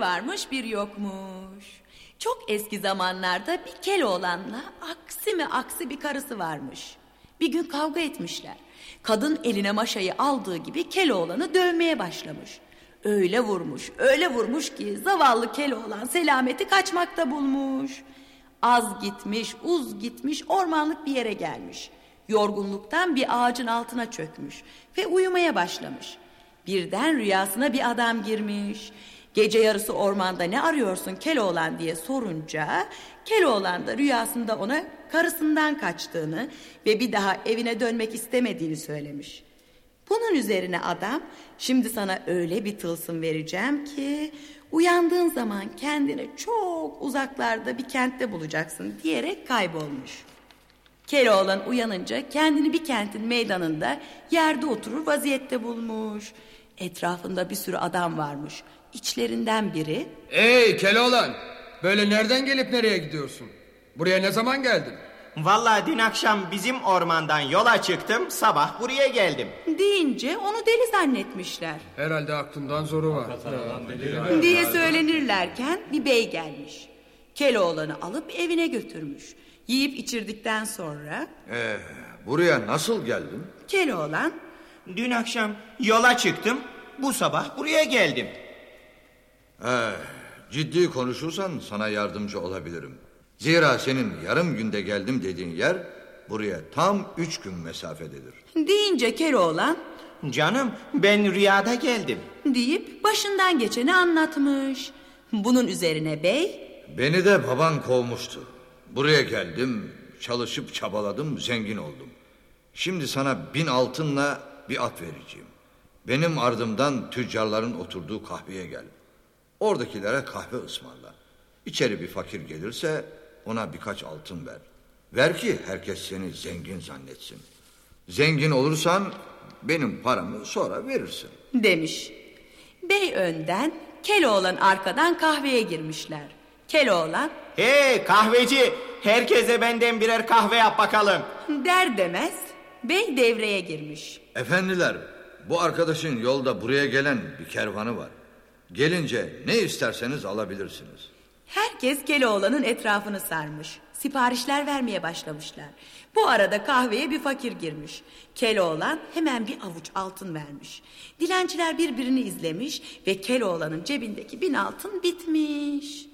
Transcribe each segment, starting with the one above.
Varmış bir yokmuş. Çok eski zamanlarda bir Keloğlan'la aksi mi aksi bir karısı varmış. Bir gün kavga etmişler. Kadın eline maşayı aldığı gibi Keloğlan'ı dövmeye başlamış. Öyle vurmuş, öyle vurmuş ki zavallı Keloğlan selameti kaçmakta bulmuş. Az gitmiş, uz gitmiş, ormanlık bir yere gelmiş. Yorgunluktan bir ağacın altına çökmüş ve uyumaya başlamış. Birden rüyasına bir adam girmiş. Gece yarısı ormanda ne arıyorsun Keloğlan diye sorunca Keloğlan da rüyasında ona karısından kaçtığını ve bir daha evine dönmek istemediğini söylemiş. Bunun üzerine adam şimdi sana öyle bir tılsım vereceğim ki uyandığın zaman kendini çok uzaklarda bir kentte bulacaksın diyerek kaybolmuş. Keloğlan uyanınca kendini bir kentin meydanında yerde oturur vaziyette bulmuş. Etrafında bir sürü adam varmış. İçlerinden biri... Ey Keloğlan! Böyle nereden gelip nereye gidiyorsun? Buraya ne zaman geldin? Vallahi dün akşam bizim ormandan yola çıktım, sabah buraya geldim. Deyince onu deli zannetmişler. Herhalde aklından zoru var. diye söylenirlerken bir bey gelmiş. Keloğlan'ı alıp evine götürmüş. Yiyip içirdikten sonra... Ee, buraya nasıl geldin? Keloğlan... Dün akşam yola çıktım, bu sabah buraya geldim. Ee, ciddi konuşursan sana yardımcı olabilirim. Zira senin yarım günde geldim dediğin yer buraya tam üç gün mesafededir. Deyince Keloğlan... Canım ben rüyada geldim. Deyip başından geçeni anlatmış. Bunun üzerine bey... Beni de baban kovmuştu. Buraya geldim, çalışıp çabaladım, zengin oldum. Şimdi sana bin altınla bir at vereceğim. Benim ardımdan tüccarların oturduğu kahveye gel. Oradakilere kahve ısmarla. İçeri bir fakir gelirse ona birkaç altın ver. Ver ki herkes seni zengin zannetsin. Zengin olursan benim paramı sonra verirsin. Demiş. Bey önden, Keloğlan arkadan kahveye girmişler. Keloğlan... Hey kahveci, herkese benden birer kahve yap bakalım. Der demez, bey devreye girmiş. Efendiler, bu arkadaşın yolda buraya gelen bir kervanı var. Gelince ne isterseniz alabilirsiniz. Herkes Keloğlan'ın etrafını sarmış. Siparişler vermeye başlamışlar. Bu arada kahveye bir fakir girmiş. Keloğlan hemen bir avuç altın vermiş. Dilenciler birbirini izlemiş ve Keloğlan'ın cebindeki bin altın bitmiş.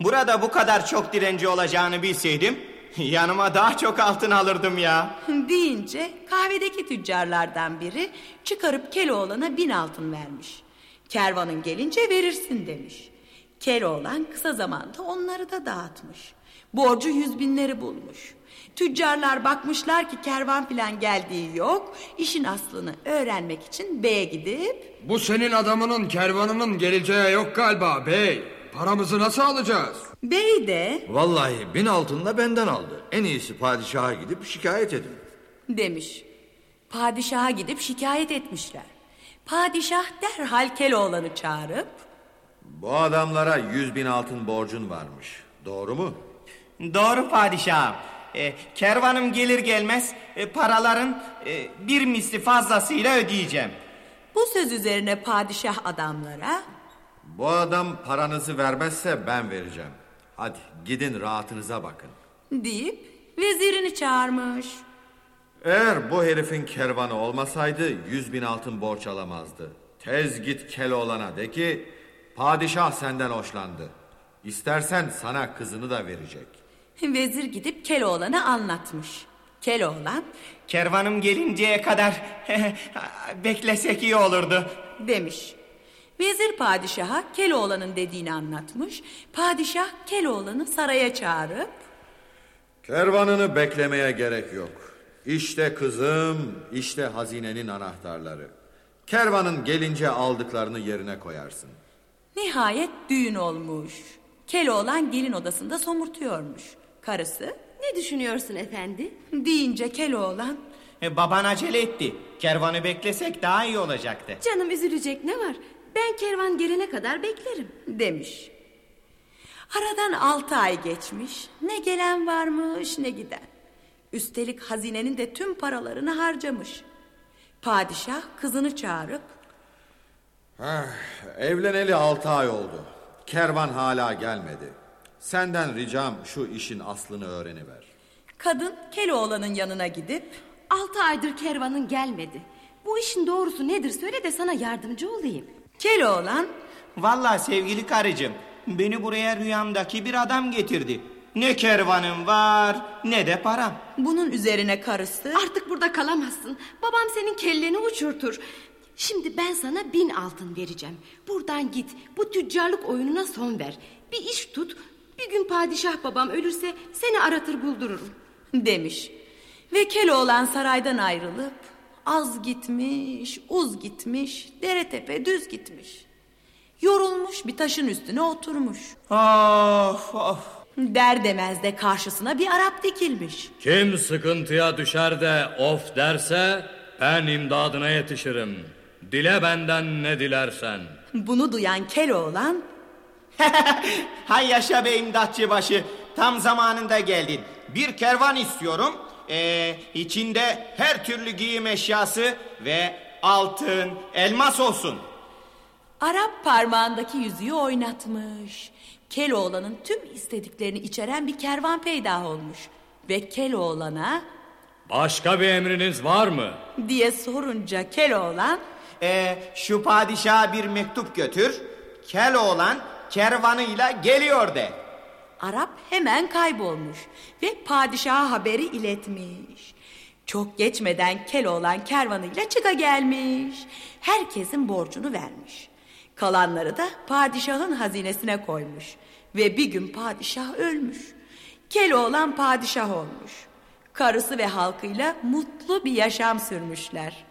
Burada bu kadar çok direnci olacağını bilseydim yanıma daha çok altın alırdım ya. Deyince kahvedeki tüccarlardan biri çıkarıp Keloğlan'a bin altın vermiş. Kervanın gelince verirsin demiş. Keloğlan kısa zamanda onları da dağıtmış. Borcu yüz binleri bulmuş. Tüccarlar bakmışlar ki kervan filan geldiği yok. İşin aslını öğrenmek için beye gidip... Bu senin adamının kervanının geleceği yok galiba bey. Paramızı nasıl alacağız? Bey de... Vallahi bin altınla benden aldı. En iyisi padişaha gidip şikayet edin. Demiş. Padişaha gidip şikayet etmişler. Padişah derhal Keloğlan'ı çağırıp... Bu adamlara yüz bin altın borcun varmış. Doğru mu? Doğru padişahım. E, kervanım gelir gelmez e, paraların e, bir misli fazlasıyla ödeyeceğim. Bu söz üzerine padişah adamlara... Bu adam paranızı vermezse ben vereceğim. Hadi gidin rahatınıza bakın. Deyip vezirini çağırmış. Eğer bu herifin kervanı olmasaydı yüz bin altın borç alamazdı. Tez git Keloğlan'a de ki padişah senden hoşlandı. İstersen sana kızını da verecek. Vezir gidip Keloğlan'a anlatmış. Keloğlan Kervanım gelinceye kadar beklesek iyi olurdu. demiş. Vezir padişaha Keloğlan'ın dediğini anlatmış. Padişah Keloğlan'ı saraya çağırıp... Kervanını beklemeye gerek yok. İşte kızım, işte hazinenin anahtarları. Kervanın gelince aldıklarını yerine koyarsın. Nihayet düğün olmuş. Keloğlan gelin odasında somurtuyormuş. Karısı Ne düşünüyorsun efendi? deyince Keloğlan E, baban acele etti. Kervanı beklesek daha iyi olacaktı. Canım üzülecek ne var? Ben kervan gelene kadar beklerim. demiş. Aradan altı ay geçmiş. Ne gelen varmış ne giden. Üstelik hazinenin de tüm paralarını harcamış. Padişah kızını çağırıp Evleneli altı ay oldu. kervan hala gelmedi. Senden ricam şu işin aslını öğreniver. Kadın Keloğlan'ın yanına gidip Altı aydır kervanın gelmedi. Bu işin doğrusu nedir söyle de sana yardımcı olayım. Keloğlan Vallahi sevgili karıcığım beni buraya rüyamdaki bir adam getirdi. Ne kervanım var ne de param. bunun üzerine karısı Artık burada kalamazsın. Babam senin kelleni uçurtur. Şimdi ben sana bin altın vereceğim. Buradan git. Bu tüccarlık oyununa son ver. Bir iş tut. Bir gün padişah babam ölürse seni aratır buldururum. demiş. Ve Keloğlan saraydan ayrılıp az gitmiş, uz gitmiş, dere tepe düz gitmiş. Yorulmuş bir taşın üstüne oturmuş. Of of. Der demez de karşısına bir Arap dikilmiş. Kim sıkıntıya düşer de of derse ben imdadına yetişirim. Dile benden ne dilersen. Bunu duyan Keloğlan Hay yaşa be imdatçıbaşı. Tam zamanında geldin. Bir kervan istiyorum. Ee, içinde her türlü giyim eşyası ve altın, elmas olsun. Arap parmağındaki yüzüğü oynatmış. Keloğlan'ın tüm istediklerini içeren bir kervan peydah olmuş. Ve Keloğlan'a Başka bir emriniz var mı? diye sorunca Keloğlan Ee, şu padişaha bir mektup götür. Keloğlan kervanıyla geliyor de. Arap hemen kaybolmuş ve padişaha haberi iletmiş. Çok geçmeden Keloğlan kervanıyla çıka gelmiş. Herkesin borcunu vermiş. Kalanları da padişahın hazinesine koymuş. Ve bir gün padişah ölmüş. Keloğlan padişah olmuş. Karısı ve halkıyla mutlu bir yaşam sürmüşler.